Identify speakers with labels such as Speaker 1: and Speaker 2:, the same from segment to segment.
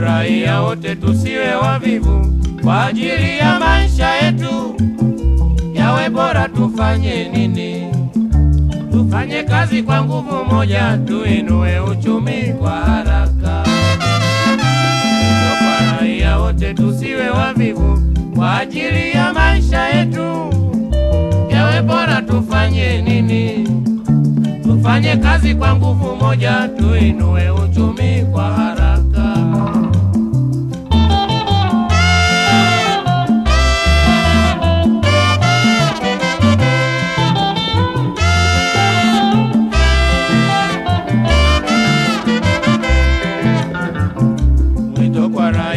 Speaker 1: raia wote tusiwe wavivu kwa ajili ya maisha yetu yawe bora. Tufanye nini? Tufanye kazi kwa nguvu moja, tuinue uchumi kwa haraka. Kwa raia wote tusiwe wavivu kwa ajili ya maisha yetu yawe bora. Tufanye nini? Tufanye kazi kwa nguvu moja, tuinue uchumi kwa haraka.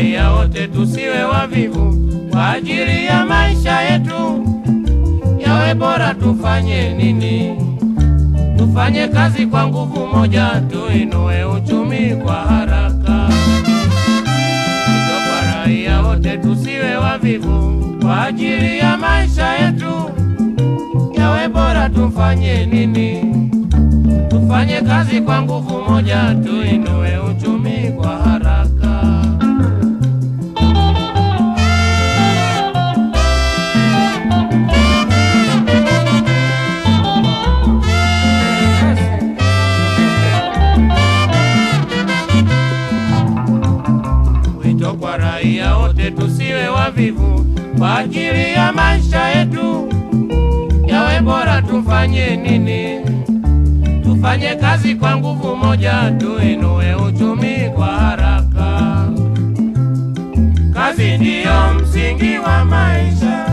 Speaker 1: Raia wote tusiwe wavivu kwa ajili ya maisha yetu yawe bora. Tufanye nini? Tufanye kazi kwa nguvu moja, tuinue uchumi kwa haraka. Kwa raia wote tusiwe wavivu kwa ajili ya maisha yetu yawe bora. Tufanye nini? Tufanye kazi kwa nguvu moja, wote tusiwe wavivu kwa ajili ya maisha yetu yawe bora. Tufanye nini? Tufanye kazi kwa nguvu moja, tuinue uchumi kwa haraka. Kazi ndiyo msingi wa maisha.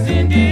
Speaker 1: as indeed.